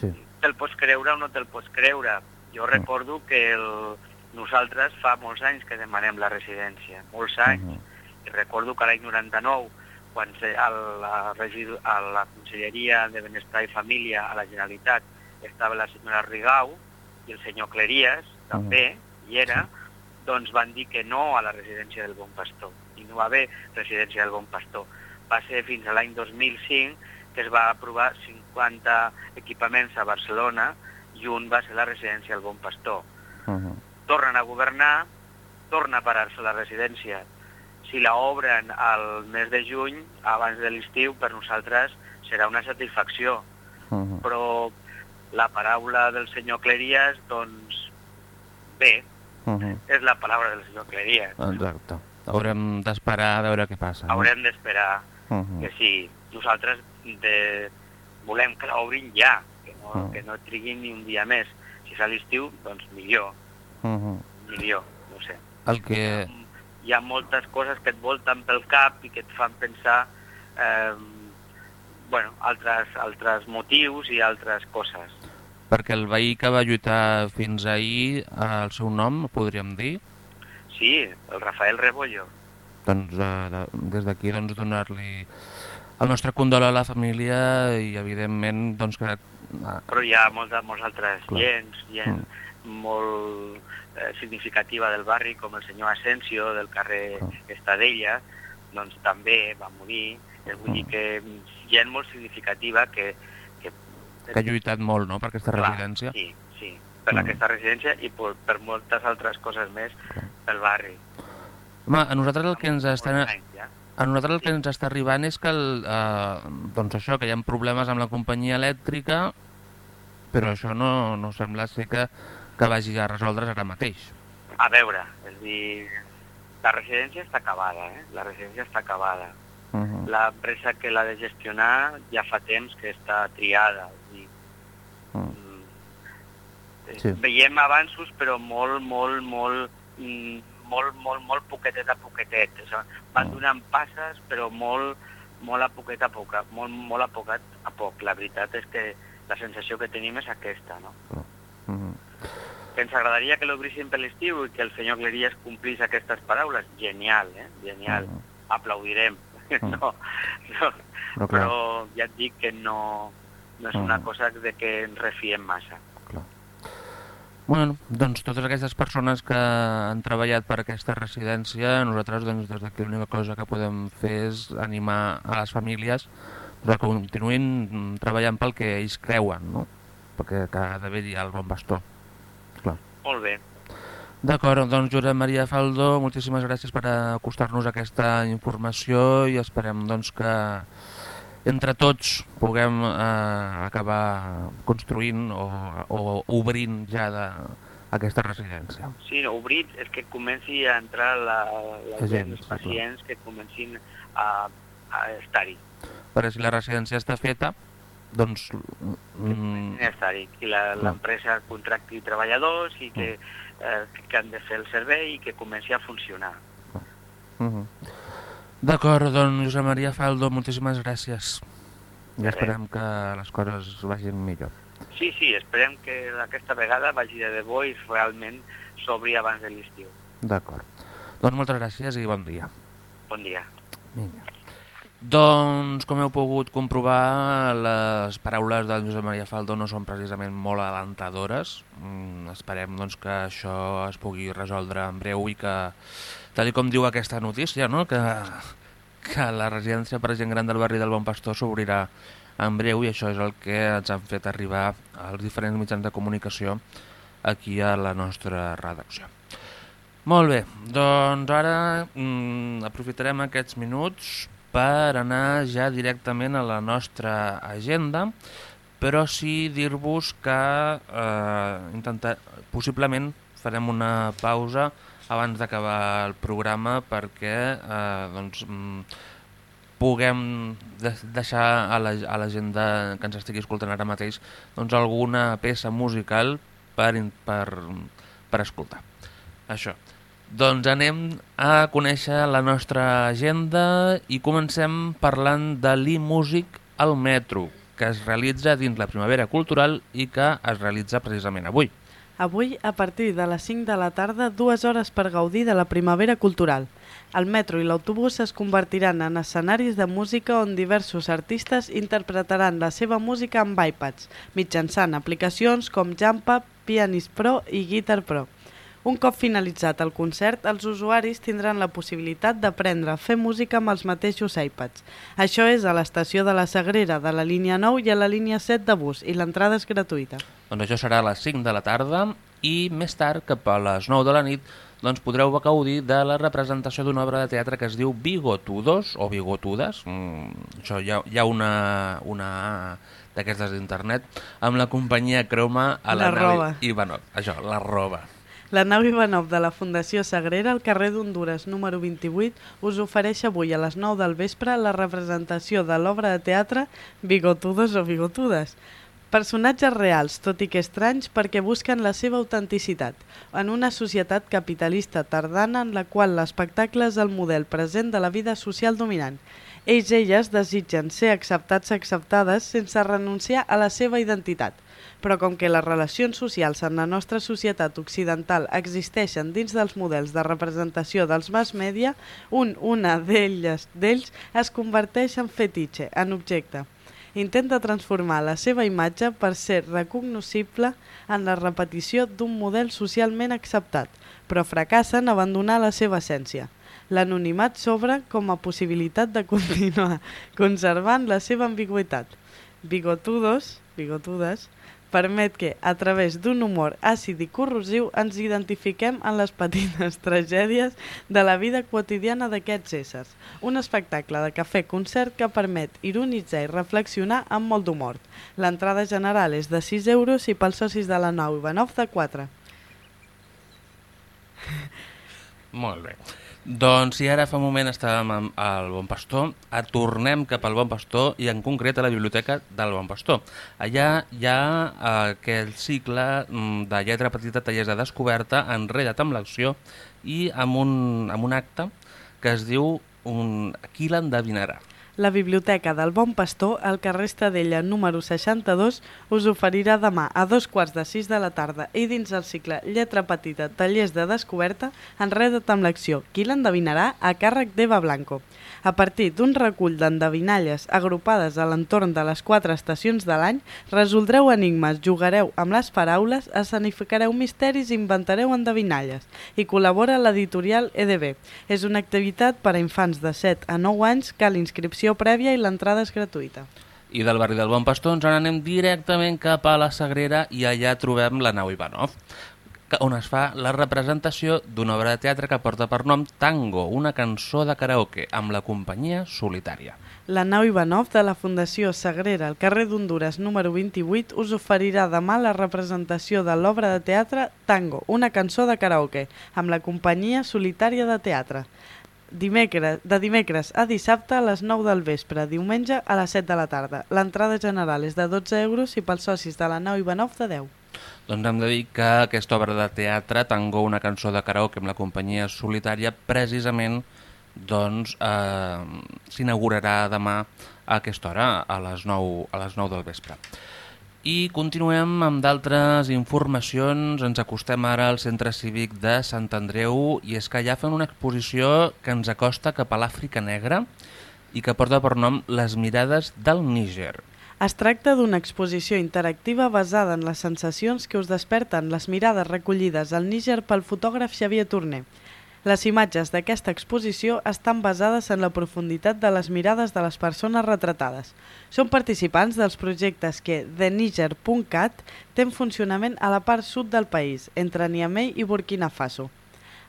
Sí. te'l pots creure o no te'l pots creure. Jo recordo que el, nosaltres fa molts anys que demanem la residència, molts anys, Mhm. i recordo que l'any 99, quan se, a, la, a la Conselleria de Benestar i Família a la Generalitat estava la senyora Rigau i el senyor Cleries, també, hi era, doncs van dir que no a la residència del Bon Pastor. I no va haver residència del Bon Pastor. Va ser fins a l'any 2005 que es va aprovar 50 equipaments a Barcelona i un va ser la residència del Bon Pastor. Mhm. Tornen a governar, torna a parar-se la residència. Si la obren al mes de juny, abans de l'estiu, per nosaltres serà una satisfacció. Mhm. Però la paraula del senyor Cleries, doncs, bé, Mhm. és la paraula del senyor Cleries. Exacte. Haurem d'esperar a veure què passa. no? Haurem d'esperar Mhm. que sí. Nosaltres de... volem que l'obrin ja, que no, Mm. que no triguin ni un dia més. Si és a l'estiu, doncs millor, Mhm. millor, no sé. El que... Hi ha moltes coses que et volten pel cap i que et fan pensar eh, bueno, altres, altres motius i altres coses. Perquè el veí que va lluitar fins ahir, eh, el seu nom, podríem dir, Sí, el Rafael Rebollo. doncs eh, de, des d'aquí doncs, donar-li el nostre condol a la família i evidentment doncs, que... eh, però hi ha molts, molts altres Clar. gens, gent molt eh, significativa del barri, com el senyor Asensio del carrer Estadella, doncs també va morir. És vull dir que gent molt significativa que... que, que ha lluitat molt no, per aquesta Clar, residència. Sí, sí, per Mm. aquesta residència i per, per moltes altres coses més del barri. Home, a nosaltres el que ens està... anys, ja. A nosaltres el que ens està arribant és que, el, eh, doncs això, que hi ha problemes amb la companyia elèctrica, però això no, no sembla ser que, que vagi a resoldre's ara mateix. A veure, és a dir, la residència està acabada, eh? La residència està acabada. Uh -huh. L'empresa que l'ha de gestionar ja fa temps que està triada. És a dir, Sí. veiem avanços però molt, molt, molt, mm, molt, molt, molt poquetet a poquetet. O sigui, van donant passes però molt, molt a poquet a poc, molt, molt a poquet a poc. La veritat és que la sensació que tenim és aquesta, no? -huh. Que ens agradaria que l'obrissin per l'estiu i que el senyor Cleries complís aquestes paraules. Genial, eh? Genial. Aplaudirem. no, no, Però clar. però ja et dic que no, no és una Mm. cosa de que ens refiem massa. Bueno, doncs totes aquestes persones que han treballat per aquesta residència, nosaltres doncs, des d'aquí l'única cosa que podem fer és animar a les famílies que continuïn treballant pel que ells creuen, no? Perquè que ha d'haver-hi el bon bastó. Clar. Molt bé. D'acord, doncs Josep Maria Faldo, moltíssimes gràcies per acostar-nos aquesta informació i esperem doncs, que entre tots puguem eh, acabar construint o, o obrint ja de, aquesta residència. Sí, no, obrit és que comenci a entrar la, la La gent, els sí, clar. pacients que comencin a, a estar-hi. Perquè si la residència està feta, doncs... Mm, estar-hi. Que l'empresa contracti treballadors i que, eh, que han de fer el servei i que comenci a funcionar. uh -huh. D'acord, doncs Josep Maria Faldo, moltíssimes gràcies. I esperem que les coses vagin millor. Sí, sí, esperem que aquesta vegada vagi de debò i realment s'obri abans de l'estiu. D'acord. Doncs moltes gràcies i bon dia. Bon dia. Vinga. Doncs, com heu pogut comprovar, les paraules del Josep Maria Faldo no són precisament molt alentadores. Mm, esperem doncs, que això es pugui resoldre en breu i que, tal com diu aquesta notícia, no? que, que la residència per gent gran del barri del Bon Pastor s'obrirà en breu i això és el que ens han fet arribar als diferents mitjans de comunicació aquí a la nostra redacció. Molt bé, doncs ara mm, aprofitarem aquests minuts per anar ja directament a la nostra agenda, però sí dir-vos que eh, intentar, possiblement farem una pausa abans d'acabar el programa perquè eh, doncs, mm, puguem de deixar a la, a la gent de, que ens estigui escoltant ara mateix doncs, alguna peça musical per, per, per escoltar. Això. Doncs anem a conèixer la nostra agenda i comencem parlant de l'e-músic al metro, que es realitza dins la Primavera Cultural i que es realitza precisament avui. Avui, a partir de les 5 de la tarda, dues hores per gaudir de la primavera cultural. El metro i l'autobús es convertiran en escenaris de música on diversos artistes interpretaran la seva música amb iPads, mitjançant aplicacions com Jampa, Pianist Pro i Guitar Pro. Un cop finalitzat el concert, els usuaris tindran la possibilitat d'aprendre a fer música amb els mateixos iPads. Això és a l'estació de la Sagrera de la línia 9 i a la línia 7 de bus i l'entrada és gratuïta. Doncs això serà a les 5 de la tarda i més tard, cap a les 9 de la nit, doncs podreu gaudir de la representació d'una obra de teatre que es diu Bigotudos o Bigotudes. Mm, això hi ha, hi ha una, una d'aquestes d'internet amb la companyia Croma a la, La roba. nau Ivanov. Això, la roba. La nau Ivanov de la Fundació Sagrera, al carrer d'Honduras número 28, us ofereix avui a les 9 del vespre la representació de l'obra de teatre Bigotudos o Bigotudes. Personatges reals, tot i que estranys, perquè busquen la seva autenticitat, en una societat capitalista tardana en la qual l'espectacle és el model present de la vida social dominant. Ells elles desitgen ser acceptats acceptades sense renunciar a la seva identitat. Però com que les relacions socials en la nostra societat occidental existeixen dins dels models de representació dels mass media, un, una d'elles d'ells es converteix en fetitxe, en objecte. Intenta transformar la seva imatge per ser recognoscible en la repetició d'un model socialment acceptat, però fracassa en abandonar la seva essència. L'anonimat s'obre com a possibilitat de continuar conservant la seva ambigüitat. Bigotudos, bigotudes, permet que, a través d'un humor àcid i corrosiu, ens identifiquem en les petites tragèdies de la vida quotidiana d'aquests éssers. Un espectacle de cafè-concert que permet ironitzar i reflexionar amb molt d'humor. L'entrada general és de 6 euros i pels socis de la nau Ivanov de 4. Molt bé. Doncs si ara fa un moment estàvem el Bon Pastor, a tornem cap al Bon Pastor i en concret a la biblioteca del Bon Pastor. Allà hi ha eh, aquell cicle mm, de lletra petita tallers de descoberta enredat amb l'acció i amb un, amb un acte que es diu un, Qui l'endevinarà? La Biblioteca del Bon Pastor, al carrer Estadella número 62, us oferirà demà a dos quarts de sis de la tarda i dins el cicle Lletra Petita, Tallers de Descoberta, enreda't amb l'acció. Qui l'endevinarà? A càrrec d'Eva Blanco. A partir d'un recull d'endevinalles agrupades a l'entorn de les quatre estacions de l'any, resoldreu enigmes, jugareu amb les paraules, escenificareu misteris i inventareu endevinalles. I col·labora l'editorial EDB. És una activitat per a infants de 7 a 9 anys, cal inscripció prèvia i l'entrada és gratuïta. I del barri del Bon Pastor ens n'anem directament cap a la Sagrera i allà trobem la nau Ivanov, on es fa la representació d'una obra de teatre que porta per nom Tango, una cançó de karaoke, amb la companyia solitària. La nau Ivanov de la Fundació Sagrera al carrer d'Honduras número 28 us oferirà demà la representació de l'obra de teatre Tango, una cançó de karaoke, amb la companyia solitària de teatre. Dimecres, de dimecres a dissabte a les 9 del vespre, diumenge a les 7 de la tarda. L'entrada general és de 12 euros i pels socis de la nau Ivanov de 10. Doncs hem de dir que aquesta obra de teatre, Tango, una cançó de karaoke amb la companyia solitària, precisament doncs, eh, s'inaugurarà demà a aquesta hora, a les 9, a les 9 del vespre. I continuem amb d'altres informacions. Ens acostem ara al Centre Cívic de Sant Andreu i és que allà fan una exposició que ens acosta cap a l'Àfrica Negra i que porta per nom Les mirades del Níger. Es tracta d'una exposició interactiva basada en les sensacions que us desperten les mirades recollides al Níger pel fotògraf Xavier Torner. Les imatges d'aquesta exposició estan basades en la profunditat de les mirades de les persones retratades. Són participants dels projectes que TheNiger.cat té en funcionament a la part sud del país, entre Niamey i Burkina Faso.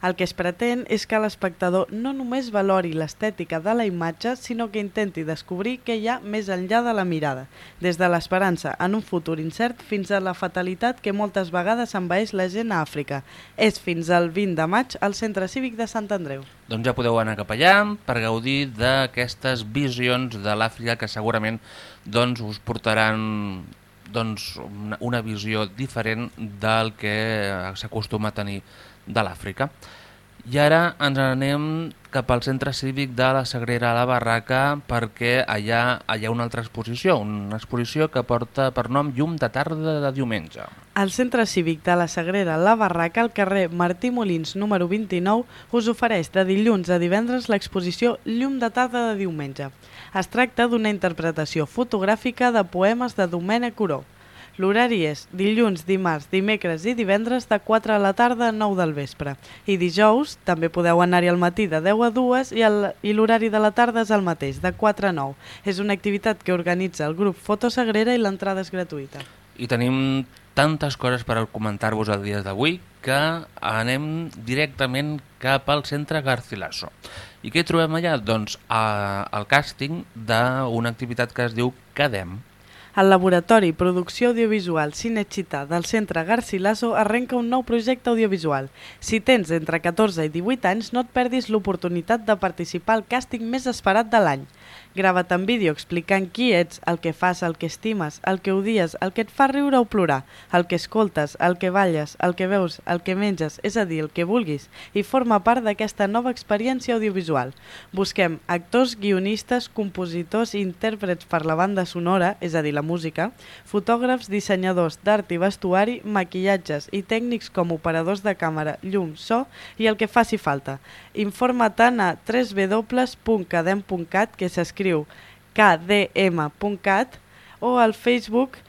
El que es pretén és que l'espectador no només valori l'estètica de la imatge, sinó que intenti descobrir què hi ha més enllà de la mirada, des de l'esperança en un futur incert fins a la fatalitat que moltes vegades envaeix la gent a Àfrica. És fins al 20 de maig al Centre Cívic de Sant Andreu. Doncs ja podeu anar cap allà per gaudir d'aquestes visions de l'Àfrica que segurament doncs, us portaran doncs, una, una visió diferent del que s'acostuma a tenir de l'Àfrica. I ara ens anem cap al centre cívic de la Sagrera a la Barraca perquè allà hi ha una altra exposició, una exposició que porta per nom Llum de tarda de diumenge. El Centre Cívic de la Sagrera La Barraca, al carrer Martí Molins, número 29, us ofereix de dilluns a divendres l'exposició Llum de tarda de diumenge. Es tracta d'una interpretació fotogràfica de poemes de Domènec Oró. L'horari és dilluns, dimarts, dimecres i divendres de 4 a la tarda a 9 del vespre. I dijous també podeu anar-hi al matí de 10 a 2 i l'horari de la tarda és el mateix, de 4 a 9. És una activitat que organitza el grup Fotosagrera i l'entrada és gratuïta. I tenim tantes coses per comentar-vos el dia d'avui que anem directament cap al centre Garcilaso. I què trobem allà? Doncs a, el càsting d'una activitat que es diu Cadem. El Laboratori Producció Audiovisual Cinecittà del Centre Garcilaso arrenca un nou projecte audiovisual. Si tens entre 14 i 18 anys, no et perdis l'oportunitat de participar al càsting més esperat de l'any. Grava't en vídeo explicant qui ets, el que fas, el que estimes, el que odies, el que et fa riure o plorar, el que escoltes, el que balles, el que veus, el que menges, és a dir, el que vulguis, i forma part d'aquesta nova experiència audiovisual. Busquem actors, guionistes, compositors i intèrprets per la banda sonora, és a dir, la música, fotògrafs, dissenyadors d'art i vestuari, maquillatges i tècnics com operadors de càmera, llum, so i el que faci falta. Informa tant a www.cadem.cat, que s'escriu kdm.cat, o al Facebook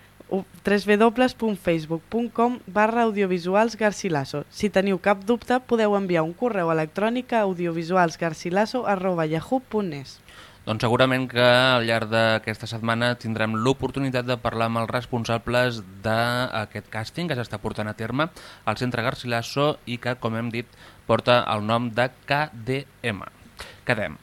www.facebook.com barra audiovisuals Garcilaso. Si teniu cap dubte, podeu enviar un correu electrònic a audiovisualsgarcilaso arroba yahoo.es. Doncs segurament que al llarg d'aquesta setmana tindrem l'oportunitat de parlar amb els responsables d'aquest càsting que s'està portant a terme al Centre Garcilaso i que, com hem dit, porta el nom de KDM. Cadem.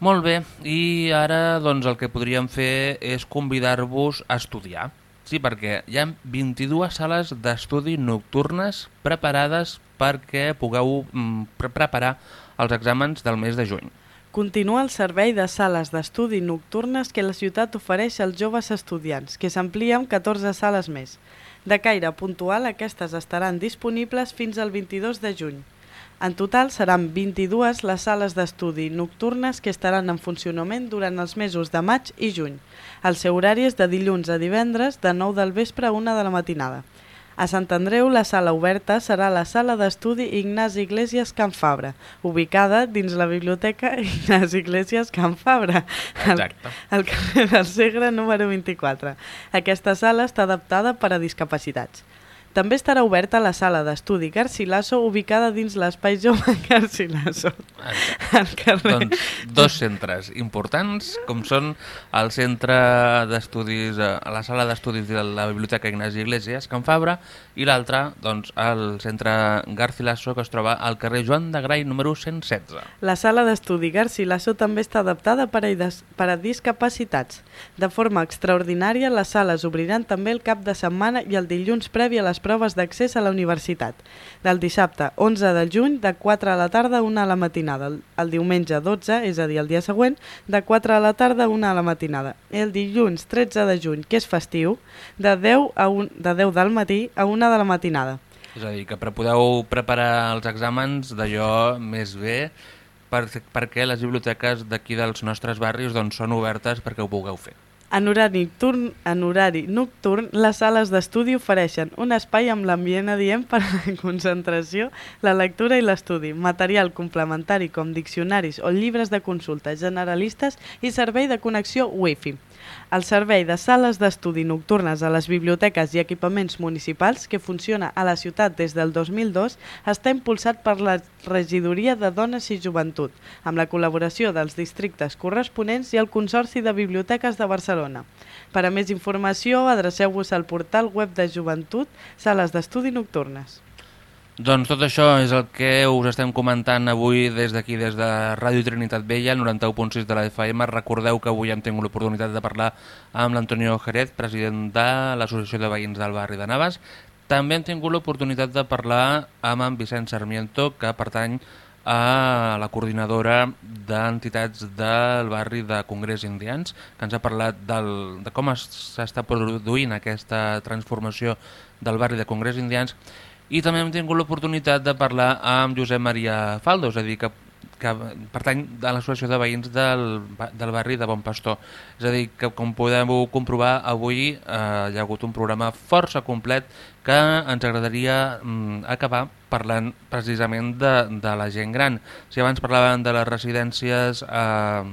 Molt bé, i ara doncs, el que podríem fer és convidar-vos a estudiar. Sí, perquè hi ha 22 sales d'estudi nocturnes preparades perquè pugueu mm, pre preparar els exàmens del mes de juny. Continua el servei de sales d'estudi nocturnes que la ciutat ofereix als joves estudiants, que s'amplia amb 14 sales més. De caire puntual, aquestes estaran disponibles fins al 22 de juny. En total seran 22 les sales d'estudi nocturnes que estaran en funcionament durant els mesos de maig i juny. El seu horari és de dilluns a divendres de 9 del vespre a 1 de la matinada. A Sant Andreu, la sala oberta serà la sala d'estudi Ignasi Iglesias Can Fabra, ubicada dins la biblioteca Ignasi Iglesias Can Fabra, al, al carrer del Segre número 24. Aquesta sala està adaptada per a discapacitats. També estarà oberta la sala d'estudi Garcilaso, ubicada dins l'espai jove Garcilaso. Al carrer... Doncs dos centres importants, com són el centre d'estudis, eh, la sala d'estudis de la Biblioteca Ignasi Iglesias, Can Fabra, i l'altre, doncs, el centre Garcilaso, que es troba al carrer Joan de Grai, número 116. La sala d'estudi Garcilaso també està adaptada per a, per a discapacitats. De forma extraordinària, les sales obriran també el cap de setmana i el dilluns previ a les proves d'accés a la universitat. Del dissabte 11 de juny, de 4 a la tarda a 1 a la matinada. El, diumenge 12, és a dir, el dia següent, de 4 a la tarda a 1 a la matinada. El dilluns 13 de juny, que és festiu, de 10, a 1, de 10 del matí a 1 de la matinada. És a dir, que podeu preparar els exàmens d'allò més bé per, perquè les biblioteques d'aquí dels nostres barris doncs, són obertes perquè ho pugueu fer. En horari, nocturn, en horari nocturn, les sales d'estudi ofereixen un espai amb l'ambient adient per a la concentració, la lectura i l'estudi, material complementari com diccionaris o llibres de consulta generalistes i servei de connexió Wi-Fi. El servei de sales d'estudi nocturnes a les biblioteques i equipaments municipals, que funciona a la ciutat des del 2002, està impulsat per la Regidoria de Dones i Joventut, amb la col·laboració dels districtes corresponents i el Consorci de Biblioteques de Barcelona. Per a més informació, adreceu-vos al portal web de Joventut Sales d'Estudi Nocturnes. Doncs tot això és el que us estem comentant avui des d'aquí, des de Ràdio Trinitat Vella, el 91.6 de la FM. Recordeu que avui hem tingut l'oportunitat de parlar amb l'Antonio Jerez, president de l'Associació de Veïns del barri de Navas. També hem tingut l'oportunitat de parlar amb en Vicent Sarmiento, que pertany a la coordinadora d'entitats del barri de Congrés Indians, que ens ha parlat del, de com es- s'està produint aquesta transformació del barri de Congrés Indians i també hem tingut l'oportunitat de parlar amb Josep Maria Faldo, és a dir, que, que pertany a l'associació de veïns del, del barri de Bon Pastor. És a dir, que com podeu comprovar, avui eh, hi ha hagut un programa força complet que ens agradaria mm, acabar parlant precisament de, de la gent gran. Si abans parlàvem de les residències eh,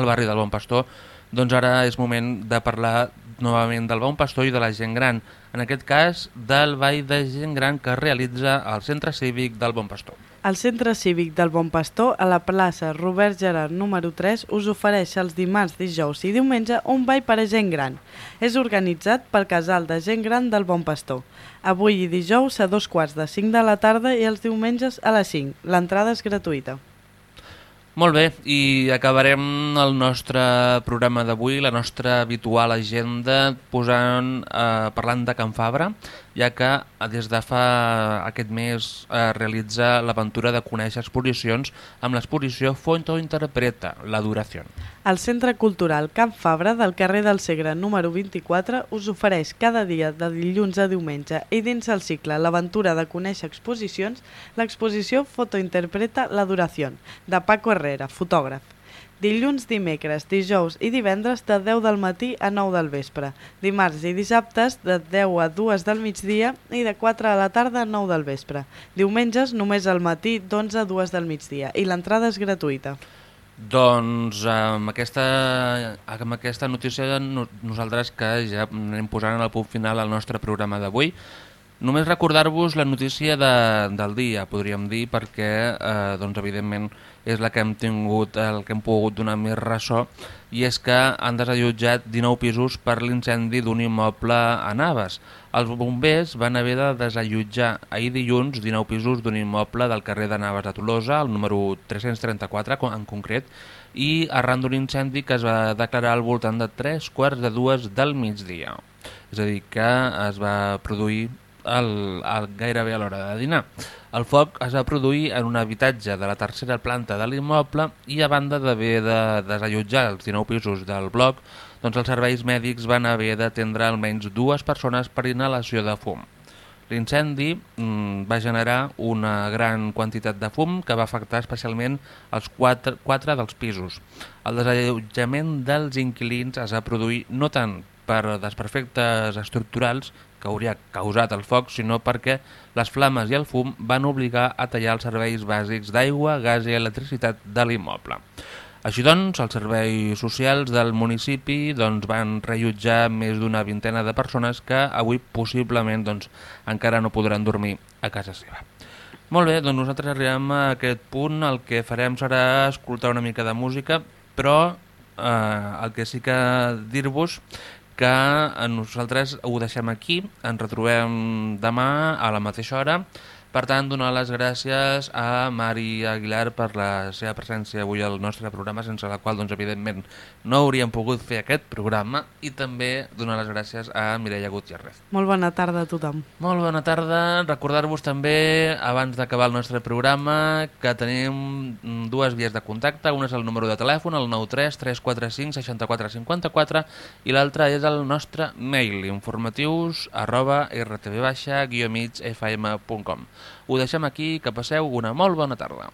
al barri del Bon Pastor, doncs ara és moment de parlar novament del Bon Pastor i de la gent gran. En aquest cas, del ball de gent gran que realitza al Centre Cívic del Bon Pastor. El Centre Cívic del Bon Pastor, a la plaça Robert Gerard número 3, us ofereix els dimarts, dijous i diumenge un ball per a gent gran. És organitzat pel Casal de Gent Gran del Bon Pastor. Avui i dijous a dos quarts de 5 de la tarda i els diumenges a les 5. L'entrada és gratuïta. Molt bé, i acabarem el nostre programa d'avui, la nostra habitual agenda, posant, eh, parlant de Can Fabra, ja que eh, des de fa aquest mes eh, realitza l'aventura de conèixer exposicions amb l'exposició Fonto Interpreta, la duració. El Centre Cultural Camp Fabra del carrer del Segre número 24 us ofereix cada dia de dilluns a diumenge i dins el cicle L'aventura de conèixer exposicions, l'exposició Fotointerpreta la duració de Paco Herrera, fotògraf. Dilluns, dimecres, dijous i divendres de 10 del matí a 9 del vespre. Dimarts i dissabtes de 10 a 2 del migdia i de 4 a la tarda a 9 del vespre. Diumenges només al matí d'11 a 2 del migdia i l'entrada és gratuïta. Doncs amb aquesta, amb aquesta notícia no, nosaltres que ja anem posant el punt final al nostre programa d'avui. Només recordar-vos la notícia de, del dia, podríem dir, perquè eh, doncs, evidentment és la que hem tingut, el que hem pogut donar més ressò, i és que han desallotjat 19 pisos per l'incendi d'un immoble a Naves. Els bombers van haver de desallotjar ahir dilluns 19 pisos d'un immoble del carrer de Naves de Tolosa, el número 334 co- en concret, i arran d'un incendi que es va declarar al voltant de 3 quarts de dues del migdia. És a dir, que es va produir el, el, gairebé a l'hora de dinar. El foc es va produir en un habitatge de la tercera planta de l'immoble i a banda d'haver de desallotjar els 19 pisos del bloc, doncs els serveis mèdics van haver d'atendre almenys dues persones per inhalació de fum. L'incendi mm, va generar una gran quantitat de fum que va afectar especialment els quatre, quatre dels pisos. El desallotjament dels inquilins es va produir no tant per desperfectes estructurals que hauria causat el foc, sinó perquè les flames i el fum van obligar a tallar els serveis bàsics d'aigua, gas i electricitat de l'immoble. Així doncs, els serveis socials del municipi doncs, van rellotjar més d'una vintena de persones que avui possiblement doncs, encara no podran dormir a casa seva. Molt bé, doncs nosaltres arribem a aquest punt, el que farem serà escoltar una mica de música, però eh, el que sí que dir-vos que nosaltres ho deixem aquí, ens retrobem demà a la mateixa hora, per tant, donar les gràcies a Mari Aguilar per la seva presència avui al nostre programa, sense la qual, doncs, evidentment, no hauríem pogut fer aquest programa, i també donar les gràcies a Mireia Gutiérrez. Molt bona tarda a tothom. Molt bona tarda. Recordar-vos també, abans d'acabar el nostre programa, que tenim mm, dues vies de contacte. Una és el número de telèfon, el 93 345 64 54, i l'altra és el nostre mail, informatius arroba rtv-migfm.com. Ho deixem aquí, que passeu una molt bona tarda.